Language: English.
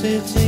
city.